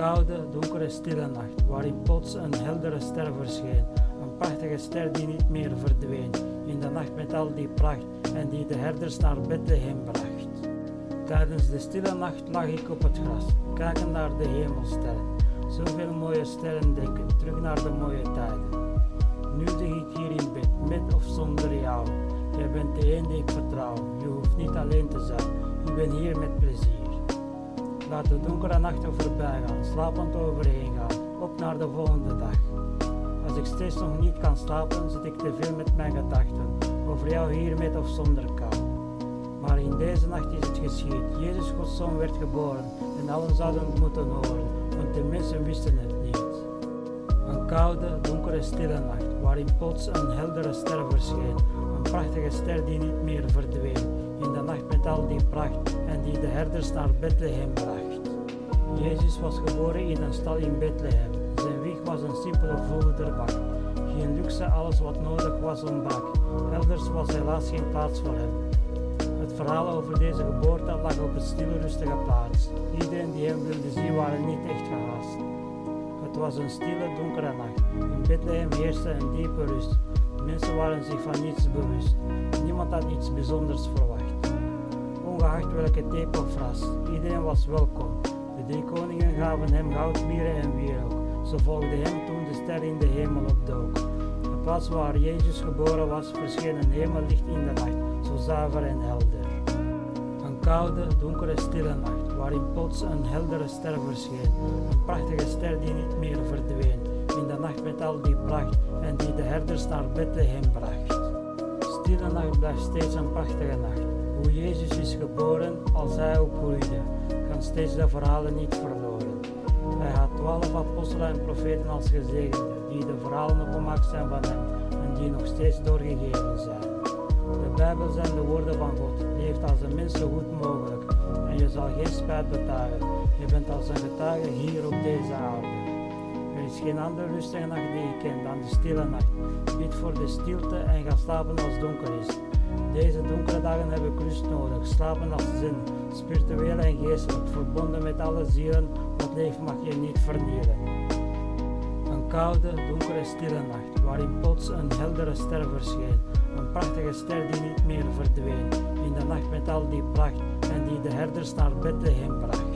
koude, donkere, stille nacht, waarin plots een heldere ster verscheen. Een prachtige ster die niet meer verdween, in de nacht met al die pracht en die de herders naar Bethlehem bracht. Tijdens de stille nacht lag ik op het gras, kijken naar de hemelsterren. Zoveel mooie sterren denken, terug naar de mooie tijden. Nu lig ik hier in bed, met of zonder jou. Jij bent de een die ik vertrouw, je hoeft niet alleen te zijn, ik ben hier met plezier. Laat de donkere nachten voorbij gaan, slapend overheen gaan, op naar de volgende dag. Als ik steeds nog niet kan slapen, zit ik te veel met mijn gedachten, over jou hier met of zonder kou. Maar in deze nacht is het geschied, Jezus Gods Zoon werd geboren, en allen zouden het moeten horen, want de mensen wisten het niet. Een koude, donkere, stille nacht, waarin plots een heldere ster verscheen, een prachtige ster die niet meer verdween, in de nacht met al die pracht en die de herders naar Bethlehem bracht. Jezus was geboren in een stal in Bethlehem. Zijn wieg was een simpele voederbak. Geen luxe, alles wat nodig was ontbrak. Elders was helaas geen plaats voor hem. Het verhaal over deze geboorte lag op een stille, rustige plaats. Iedereen die hem wilde zien waren niet echt gehaast. Het was een stille, donkere nacht. In Bethlehem heerste een diepe rust. Mensen waren zich van niets bewust. Niemand had iets bijzonders verwacht. Ongeacht welke tape of ras, iedereen was welkom. De drie koningen gaven hem goud, mieren en wierook. Ze volgden hem toen de ster in de hemel opdook. De plaats waar Jezus geboren was, verscheen een hemellicht in de nacht, zo zuiver en helder. Een koude, donkere, stille nacht, waarin plots een heldere ster verscheen. Een prachtige ster die niet meer verdween, in de nacht met al die pracht en die de herders naar Bethlehem bracht. Stille nacht blijft steeds een prachtige nacht. Hoe Jezus is geboren, als hij opgroeide, gaan steeds de verhalen niet verloren. Hij had twaalf apostelen en profeten als gezegenden, die de verhalen opgemaakt zijn van hem en die nog steeds doorgegeven zijn. De Bijbel zijn de woorden van God. Leef als een mens zo goed mogelijk en je zal geen spijt betuigen. Je bent als een getuige hier op deze aarde. Is geen andere rustige nacht die je kent dan de stille nacht. Bid voor de stilte en ga slapen als het donker is. Deze donkere dagen heb ik rust nodig, slapen als zin, spiritueel en geestelijk, verbonden met alle zielen, wat leeft mag je niet vernielen. Een koude, donkere, stille nacht, waarin plots een heldere ster verscheen, een prachtige ster die niet meer verdween, in de nacht met al die pracht en die de herders naar Bethlehem bracht.